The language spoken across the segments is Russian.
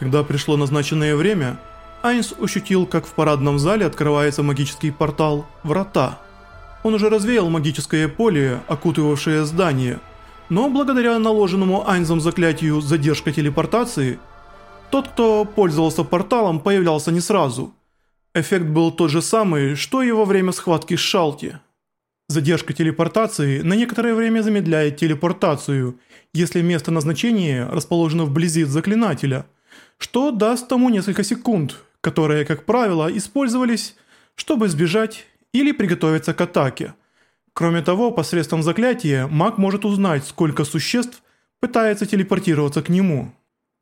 Когда пришло назначенное время, Айнс ощутил, как в парадном зале открывается магический портал «Врата». Он уже развеял магическое поле, окутывавшее здание, но благодаря наложенному Айнзом заклятию «Задержка телепортации», тот, кто пользовался порталом, появлялся не сразу. Эффект был тот же самый, что и во время схватки с Шалти. Задержка телепортации на некоторое время замедляет телепортацию, если место назначения расположено вблизи заклинателя – что даст тому несколько секунд, которые, как правило, использовались, чтобы сбежать или приготовиться к атаке. Кроме того, посредством заклятия маг может узнать, сколько существ пытается телепортироваться к нему.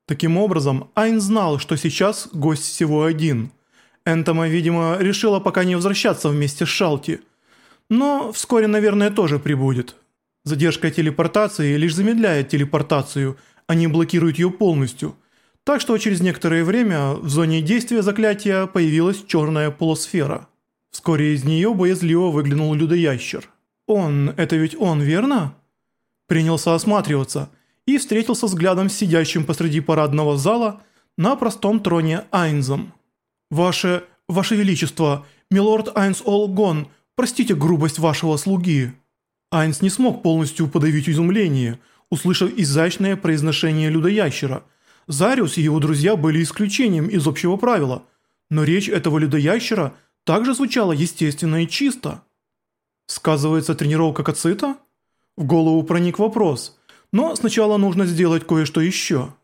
Таким образом, Айн знал, что сейчас гость всего один. Энтома, видимо, решила пока не возвращаться вместе с Шалти. Но вскоре, наверное, тоже прибудет. Задержка телепортации лишь замедляет телепортацию, а не блокирует ее полностью – так что через некоторое время в зоне действия заклятия появилась черная полусфера. Вскоре из нее боязливо выглянул людоящер. «Он, это ведь он, верно?» Принялся осматриваться и встретился взглядом с сидящим посреди парадного зала на простом троне Айнзом. «Ваше... Ваше Величество, милорд Айнс Олгон, простите грубость вашего слуги». Айнс не смог полностью подавить изумление, услышав изящное произношение людоящера – Зариус и его друзья были исключением из общего правила, но речь этого людоящера также звучала естественно и чисто. Сказывается тренировка кацита? В голову проник вопрос, но сначала нужно сделать кое-что еще.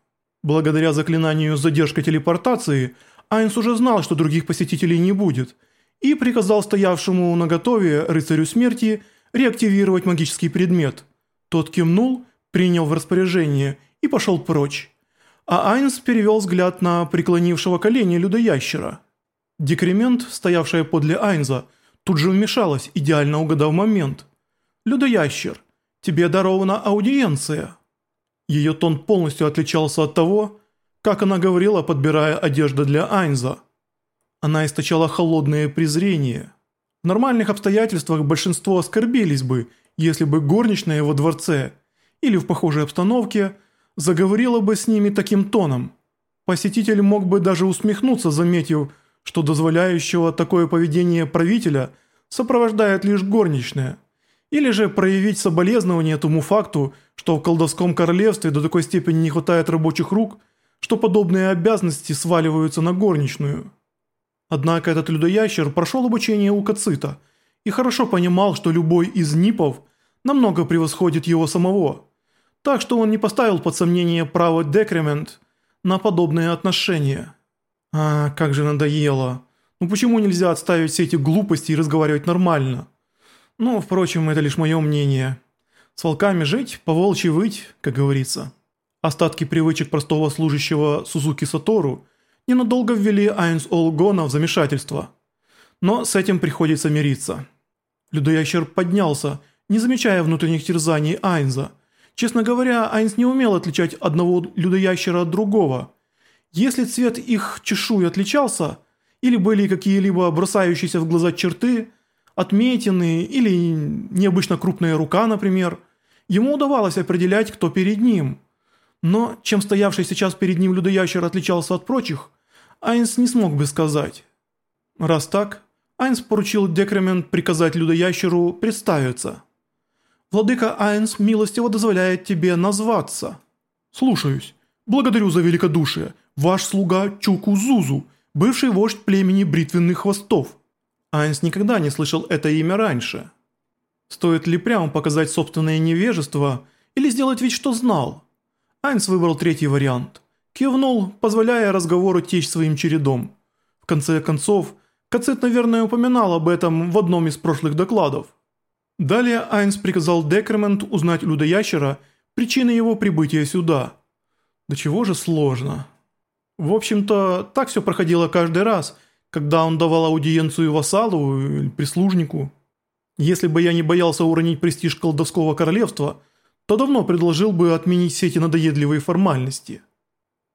Благодаря заклинанию задержка телепортации, Айнс уже знал, что других посетителей не будет, и приказал стоявшему на готове рыцарю смерти реактивировать магический предмет. Тот кивнул, принял в распоряжение и пошел прочь а Айнс перевел взгляд на преклонившего колени людоящера. Декремент, стоявшая подле Айнза, тут же вмешалась, идеально угадав момент. «Людоящер, тебе дарована аудиенция». Ее тон полностью отличался от того, как она говорила, подбирая одежду для Айнза. Она источала холодное презрение. В нормальных обстоятельствах большинство оскорбились бы, если бы горничная во дворце или в похожей обстановке – заговорила бы с ними таким тоном. Посетитель мог бы даже усмехнуться, заметив, что дозволяющего такое поведение правителя сопровождает лишь горничная. Или же проявить соболезнование тому факту, что в колдовском королевстве до такой степени не хватает рабочих рук, что подобные обязанности сваливаются на горничную. Однако этот людоящер прошел обучение у Кацита и хорошо понимал, что любой из НИПов намного превосходит его самого – так что он не поставил под сомнение право Декремент на подобные отношения. А, как же надоело. Ну почему нельзя отставить все эти глупости и разговаривать нормально? Ну, впрочем, это лишь мое мнение. С волками жить, по волчьи выть, как говорится. Остатки привычек простого служащего Сузуки Сатору ненадолго ввели Айнс Олгона в замешательство. Но с этим приходится мириться. Людоящер поднялся, не замечая внутренних терзаний Айнза – Честно говоря, Айнс не умел отличать одного людоящера от другого. Если цвет их чешуи отличался, или были какие-либо бросающиеся в глаза черты, отметины или необычно крупная рука, например, ему удавалось определять, кто перед ним. Но чем стоявший сейчас перед ним людоящер отличался от прочих, Айнс не смог бы сказать. Раз так, Айнс поручил Декремент приказать людоящеру представиться. Владыка Айнс милостиво дозволяет тебе назваться». «Слушаюсь. Благодарю за великодушие. Ваш слуга Чуку Зузу, бывший вождь племени бритвенных хвостов». Айнс никогда не слышал это имя раньше. Стоит ли прямо показать собственное невежество или сделать вид, что знал? Айнс выбрал третий вариант. Кивнул, позволяя разговору течь своим чередом. В конце концов, Кацет, наверное, упоминал об этом в одном из прошлых докладов. Далее Айнс приказал Декремент узнать людоящера причины его прибытия сюда. Да чего же сложно. В общем-то, так все проходило каждый раз, когда он давал аудиенцию вассалу или прислужнику. Если бы я не боялся уронить престиж колдовского королевства, то давно предложил бы отменить все эти надоедливые формальности.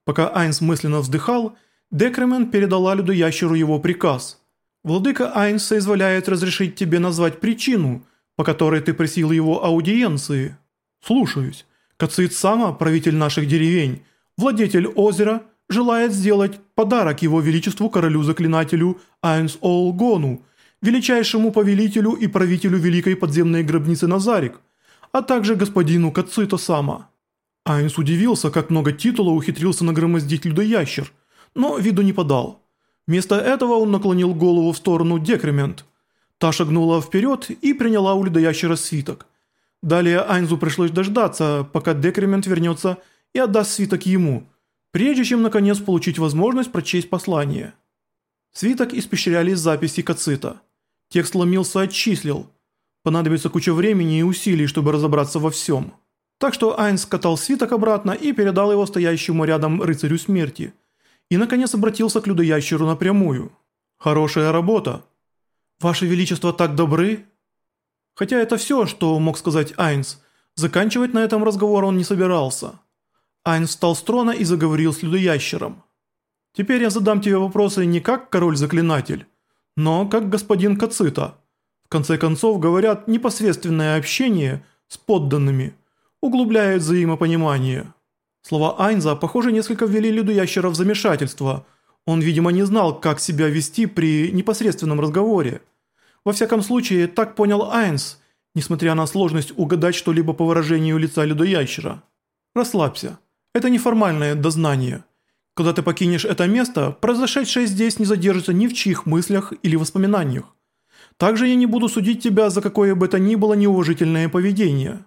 Пока Айнс мысленно вздыхал, Декремен передала людоящеру его приказ. «Владыка Айнс соизволяет разрешить тебе назвать причину, по которой ты просил его аудиенции. Слушаюсь. Кацит Сама, правитель наших деревень, владетель озера, желает сделать подарок его величеству королю-заклинателю Айнс Олгону, величайшему повелителю и правителю великой подземной гробницы Назарик, а также господину Кацито Сама. Айнс удивился, как много титула ухитрился нагромоздить людоящер, но виду не подал. Вместо этого он наклонил голову в сторону Декремент. Та шагнула вперед и приняла у людоящера свиток. Далее Айнзу пришлось дождаться, пока Декремент вернется и отдаст свиток ему, прежде чем наконец получить возможность прочесть послание. Свиток испещряли записи Кацита. Текст ломился отчислил. Понадобится куча времени и усилий, чтобы разобраться во всем. Так что Айнс катал свиток обратно и передал его стоящему рядом рыцарю смерти. И наконец обратился к людоящеру напрямую. «Хорошая работа. Ваше Величество так добры?» Хотя это все, что мог сказать Айнс. Заканчивать на этом разговор он не собирался. Айнс встал с трона и заговорил с людоящером. «Теперь я задам тебе вопросы не как король-заклинатель, но как господин Кацита. В конце концов, говорят, непосредственное общение с подданными углубляет взаимопонимание». Слова Айнза, похоже, несколько ввели людоящера в замешательство. Он, видимо, не знал, как себя вести при непосредственном разговоре. Во всяком случае, так понял Айнс, несмотря на сложность угадать что-либо по выражению лица людоящера. Расслабься. Это неформальное дознание. Когда ты покинешь это место, произошедшее здесь не задержится ни в чьих мыслях или воспоминаниях. Также я не буду судить тебя за какое бы то ни было неуважительное поведение.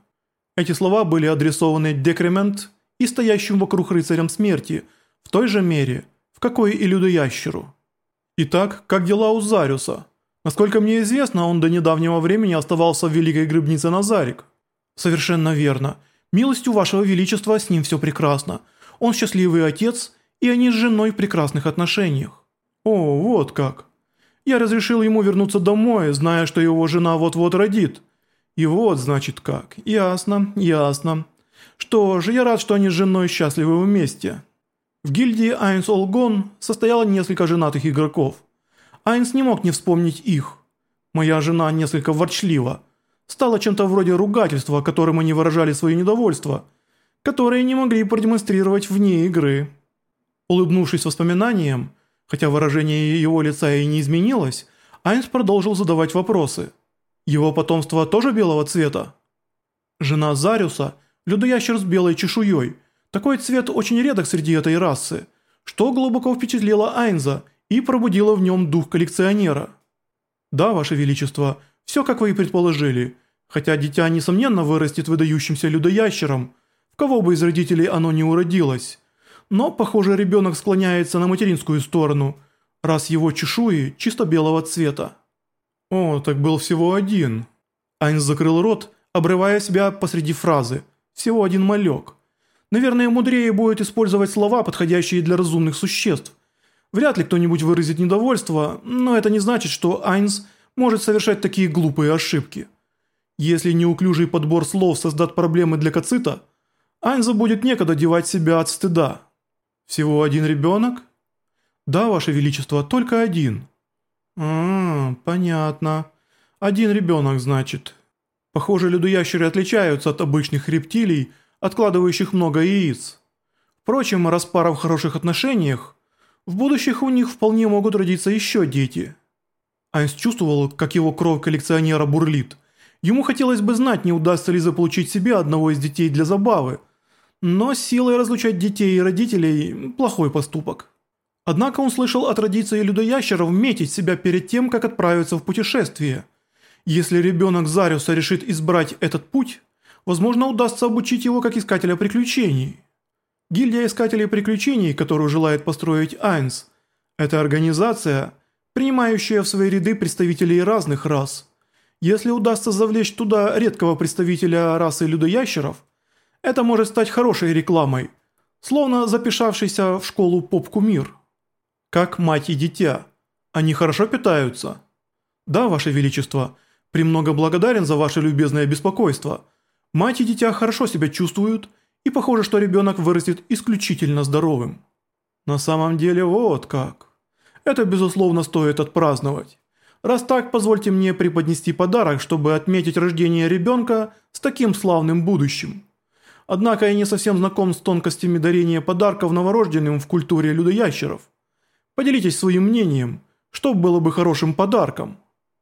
Эти слова были адресованы Декремент и стоящим вокруг рыцарям смерти в той же мере, в какой и людоящеру. Итак, как дела у Зариуса? Насколько мне известно, он до недавнего времени оставался в Великой Грибнице Назарик. Совершенно верно. Милостью вашего величества с ним все прекрасно. Он счастливый отец, и они с женой в прекрасных отношениях. О, вот как. Я разрешил ему вернуться домой, зная, что его жена вот-вот родит. И вот, значит, как. Ясно, ясно. Что же, я рад, что они с женой счастливы вместе. В гильдии Айнс Олгон состояло несколько женатых игроков. Айнс не мог не вспомнить их. Моя жена несколько ворчлива. Стало чем-то вроде ругательства, которым они выражали свое недовольство, которое не могли продемонстрировать вне игры. Улыбнувшись воспоминаниям, хотя выражение его лица и не изменилось, Айнс продолжил задавать вопросы. Его потомство тоже белого цвета? Жена Зариуса – людоящер с белой чешуей. Такой цвет очень редок среди этой расы, что глубоко впечатлило Айнза – и пробудила в нем дух коллекционера. Да, Ваше Величество, все как вы и предположили, хотя дитя несомненно вырастет выдающимся людоящером, в кого бы из родителей оно не уродилось. Но, похоже, ребенок склоняется на материнскую сторону, раз его чешуи чисто белого цвета. О, так был всего один. Айнс закрыл рот, обрывая себя посреди фразы. Всего один малек. Наверное, мудрее будет использовать слова, подходящие для разумных существ – Вряд ли кто-нибудь выразит недовольство, но это не значит, что Айнс может совершать такие глупые ошибки. Если неуклюжий подбор слов создаст проблемы для Кацита, Айнза будет некогда девать себя от стыда. Всего один ребенок? Да, Ваше Величество, только один. А, понятно. Один ребенок, значит. Похоже, людоящеры отличаются от обычных рептилий, откладывающих много яиц. Впрочем, раз пара в хороших отношениях, в будущих у них вполне могут родиться еще дети. Айнс чувствовал, как его кровь коллекционера бурлит. Ему хотелось бы знать, не удастся ли заполучить себе одного из детей для забавы. Но силой разлучать детей и родителей – плохой поступок. Однако он слышал о традиции людоящеров метить себя перед тем, как отправиться в путешествие. Если ребенок Зариуса решит избрать этот путь, возможно удастся обучить его как искателя приключений. Гильдия Искателей Приключений, которую желает построить Айнс, это организация, принимающая в свои ряды представителей разных рас. Если удастся завлечь туда редкого представителя расы людоящеров, это может стать хорошей рекламой, словно записавшийся в школу поп-кумир. Как мать и дитя. Они хорошо питаются? Да, Ваше Величество, премного благодарен за ваше любезное беспокойство. Мать и дитя хорошо себя чувствуют – и похоже, что ребенок вырастет исключительно здоровым. На самом деле вот как. Это безусловно стоит отпраздновать. Раз так, позвольте мне преподнести подарок, чтобы отметить рождение ребенка с таким славным будущим. Однако я не совсем знаком с тонкостями дарения подарков новорожденным в культуре людоящеров. Поделитесь своим мнением, что было бы хорошим подарком?»